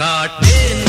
काटे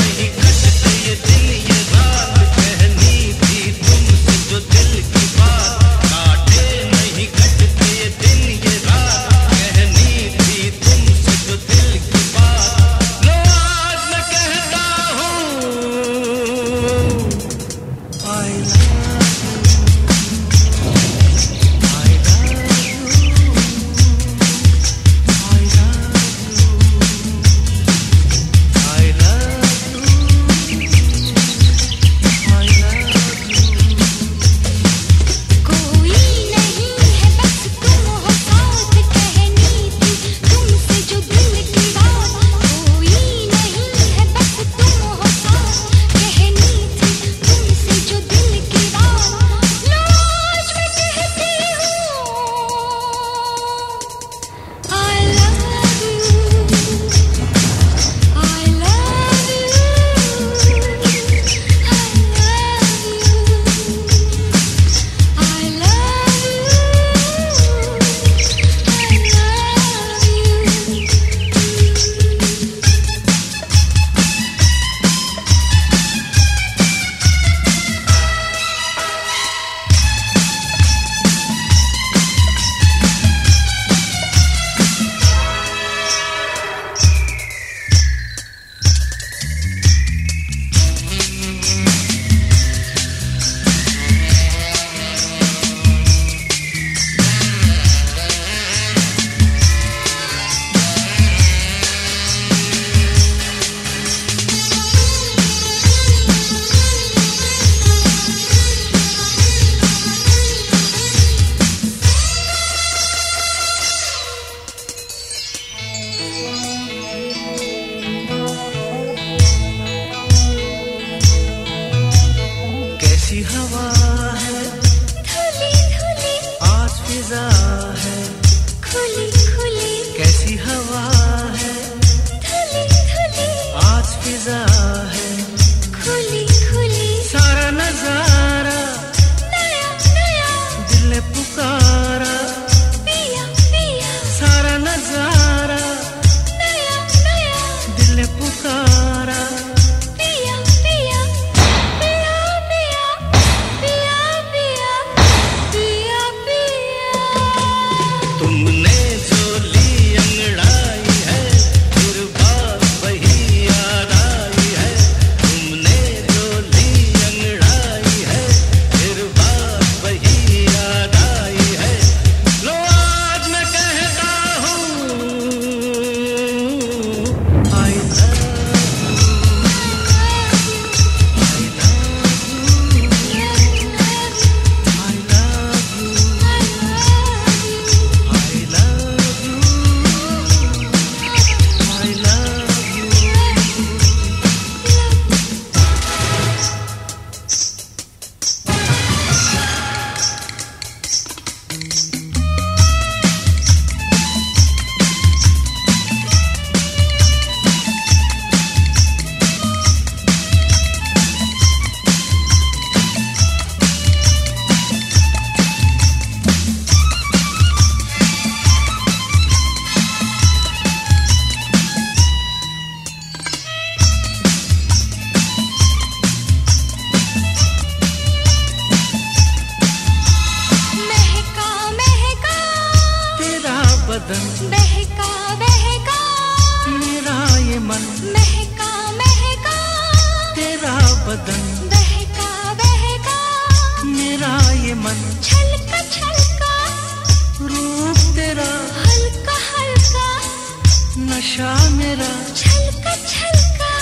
नशा मेरा। छलका छलका।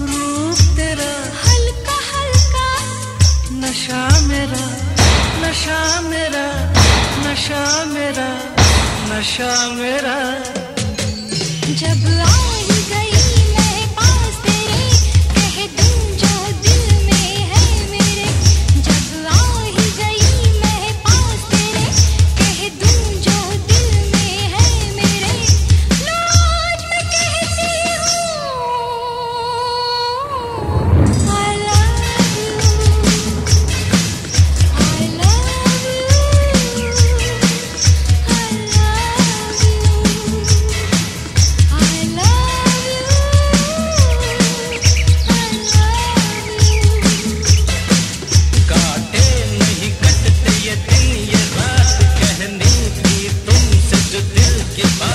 रूप तेरा। हल्का हल्का। नशा मेरा नशा मेरा नशा मेरा नशा मेरा। जब आई गई get by.